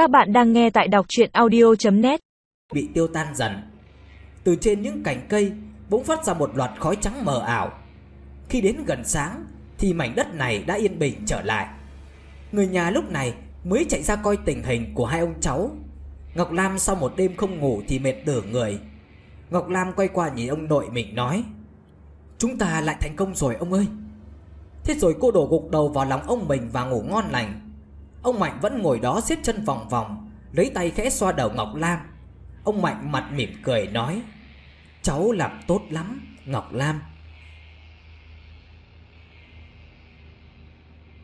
Các bạn đang nghe tại đọc chuyện audio.net Bị tiêu tan dần. Từ trên những cành cây bỗng phát ra một loạt khói trắng mờ ảo. Khi đến gần sáng, Thì mảnh đất này đã yên bình trở lại. Người nhà lúc này mới chạy ra coi tình hình của hai ông cháu. Ngọc Lam sau một đêm không ngủ thì mệt đửa người. Ngọc Lam quay qua nhìn ông nội mình nói, Chúng ta lại thành công rồi ông ơi. Thế rồi cô đổ gục đầu vào lòng ông mình và ngủ ngon lành. Ông Mạnh vẫn ngồi đó siết chân vòng vòng, Lấy tay khẽ xoa đầu Ngọc Lam. Ông Mạnh mặt mỉm cười nói, Cháu làm tốt lắm, Ngọc Lam.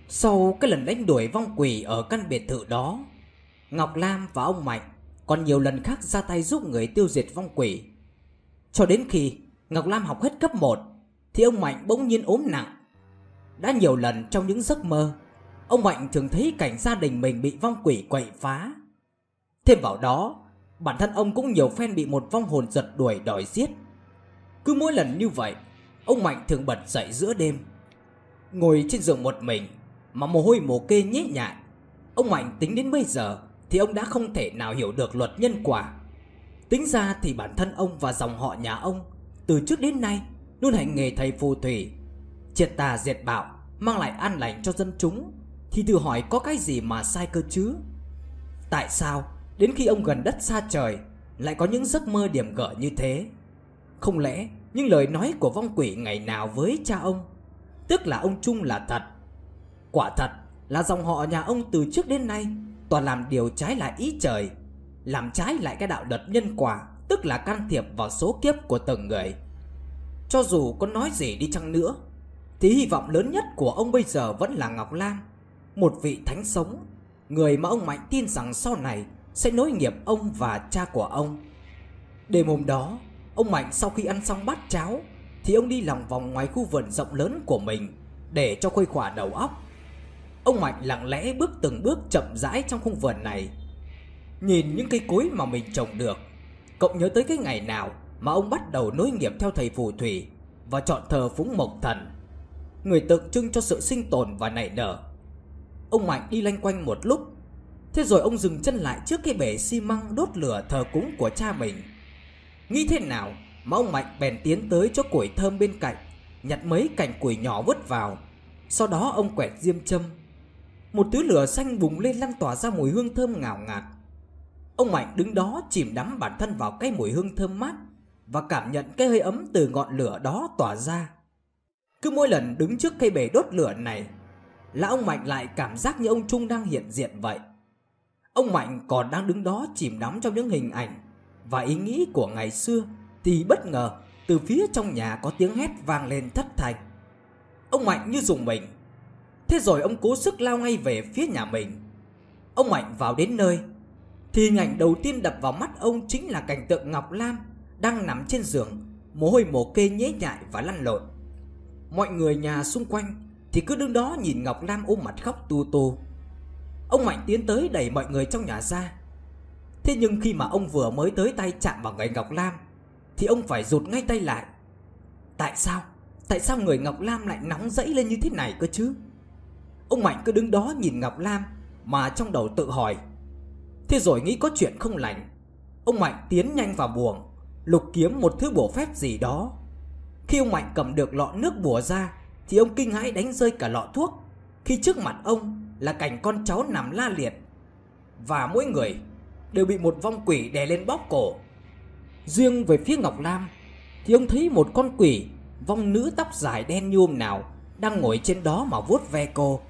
Sau cái lần đánh đuổi vong quỷ ở căn biệt thự đó, Ngọc Lam và ông Mạnh còn nhiều lần khác ra tay giúp người tiêu diệt vong quỷ. Cho đến khi Ngọc Lam học hết cấp 1 Thì ông Mạnh bỗng nhiên ốm nặng. Đã nhiều lần trong những giấc mơ Ông Mạnh thường thấy cảnh gia đình mình bị vong quỷ quậy phá. Thêm vào đó, Bản thân ông cũng nhiều phen bị một vong hồn giật đuổi đòi giết. Cứ mỗi lần như vậy, Ông Mạnh thường bật dậy giữa đêm. Ngồi trên giường một mình, Mà mồ hôi mồ kê nhễ nhại. Ông Mạnh tính đến bây giờ Thì ông đã không thể nào hiểu được luật nhân quả. Tính ra thì bản thân ông và dòng họ nhà ông, Từ trước đến nay, Luôn hành nghề thầy phù thủy, Triệt tà diệt bạo, Mang lại an lành cho dân chúng. Thì tự hỏi có cái gì mà sai cơ chứ? Tại sao, Đến khi ông gần đất xa trời, Lại có những giấc mơ điểm gở như thế? Không lẽ những lời nói của vong quỷ ngày nào với cha ông? Tức là ông Trung là thật. Quả thật là dòng họ nhà ông từ trước đến nay Toàn làm điều trái lại ý trời, Làm trái lại cái đạo luật nhân quả, Tức là can thiệp vào số kiếp của từng người. Cho dù có nói gì đi chăng nữa, Thì hy vọng lớn nhất của ông bây giờ vẫn là Ngọc Lan. Một vị thánh sống, Người mà ông Mạnh tin rằng sau này Sẽ nối nghiệp ông và cha của ông. Đêm hôm đó, Ông Mạnh sau khi ăn xong bát cháo, Thì ông đi lòng vòng ngoài khu vườn rộng lớn của mình Để cho khuây khỏa đầu óc. Ông Mạnh lặng lẽ bước từng bước chậm rãi trong khu vườn này. Nhìn những cây cối mà mình trồng được Cộng nhớ tới cái ngày nào Mà ông bắt đầu nối nghiệp theo thầy phù thủy Và chọn thờ phúng mộc thần. Người tượng trưng cho sự sinh tồn và nảy nở. Ông Mạnh đi lanh quanh một lúc. Thế rồi ông dừng chân lại trước cái bể xi măng đốt lửa thờ cúng của cha mình. Nghĩ thế nào mà ông Mạnh bèn tiến tới chỗ củi thơm bên cạnh, Nhặt mấy cành củi nhỏ vứt vào. Sau đó ông quẹt diêm châm. Một thứ lửa xanh bùng lên lan tỏa ra mùi hương thơm ngào ngạt. Ông Mạnh đứng đó chìm đắm bản thân vào cái mùi hương thơm mát Và cảm nhận cái hơi ấm từ ngọn lửa đó tỏa ra. Cứ mỗi lần đứng trước cây bể đốt lửa này là ông Mạnh lại cảm giác như ông Trung đang hiện diện vậy. Ông Mạnh còn đang đứng đó chìm đắm trong những hình ảnh Và ý nghĩ của ngày xưa Thì bất ngờ từ phía trong nhà có tiếng hét vang lên thất thanh. Ông Mạnh như dùng mình. Thế rồi ông cố sức lao ngay về phía nhà mình. Ông Mạnh vào đến nơi, Thì hình ảnh đầu tiên đập vào mắt ông chính là cảnh tượng Ngọc Lam Đang nằm trên giường, Mồ hôi mồ kê nhễ nhại và lăn lộn. Mọi người nhà xung quanh thì cứ đứng đó nhìn Ngọc Lam ôm mặt khóc tu tu. Ông Mạnh tiến tới đẩy mọi người trong nhà ra. Thế nhưng khi mà ông vừa mới tới tay chạm vào người Ngọc Lam, Thì ông phải rụt ngay tay lại. Tại sao? Tại sao người Ngọc Lam lại nóng dẫy lên như thế này cơ chứ? Ông Mạnh cứ đứng đó nhìn Ngọc Lam Mà trong đầu tự hỏi. Thế rồi nghĩ có chuyện không lành, Ông Mạnh tiến nhanh vào buồng, Lục kiếm một thứ bổ phép gì đó. Khi ông Mạnh cầm được lọ nước bùa ra thì ông kinh hãi đánh rơi cả lọ thuốc, Khi trước mặt ông là cảnh con cháu nằm la liệt Và mỗi người đều bị một vong quỷ đè lên bóp cổ. Riêng về phía Ngọc Lam Thì ông thấy một con quỷ Vong nữ tóc dài đen như hôm nào Đang ngồi trên đó mà vuốt ve cô.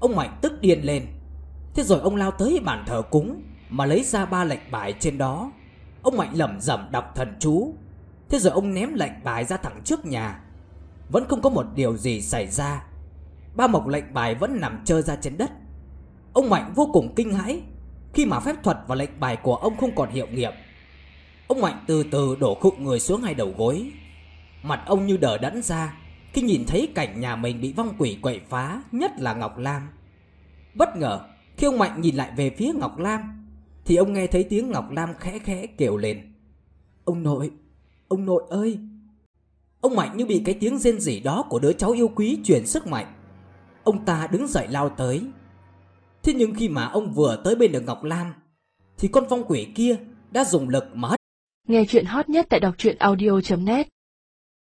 Ông Mạnh tức điên lên. Thế rồi ông lao tới bàn thờ cúng Mà lấy ra ba lệnh bài trên đó. Ông Mạnh lẩm rẩm đọc thần chú. Thế rồi ông ném lệnh bài ra thẳng trước nhà. Vẫn không có một điều gì xảy ra. Ba mộc lệnh bài vẫn nằm trơ ra trên đất. Ông Mạnh vô cùng kinh hãi Khi mà phép thuật và lệnh bài của ông không còn hiệu nghiệm. Ông Mạnh từ từ đổ khụng người xuống hai đầu gối. Mặt ông như đờ đẫn ra Khi nhìn thấy cảnh nhà mình bị vong quỷ quậy phá, Nhất là Ngọc Lam. Bất ngờ, khi ông Mạnh nhìn lại về phía Ngọc Lam, Thì ông nghe thấy tiếng Ngọc Lam khẽ khẽ kêu lên. Ông nội Ông nội ơi Ông Mạnh như bị cái tiếng rên rỉ đó của đứa cháu yêu quý truyền sức mạnh. Ông ta đứng dậy lao tới. Thế nhưng khi mà ông vừa tới bên được Ngọc Lam, Thì con phong quỷ kia đã dùng lực mà hất Nghe chuyện hot nhất tại đọc truyện audio.net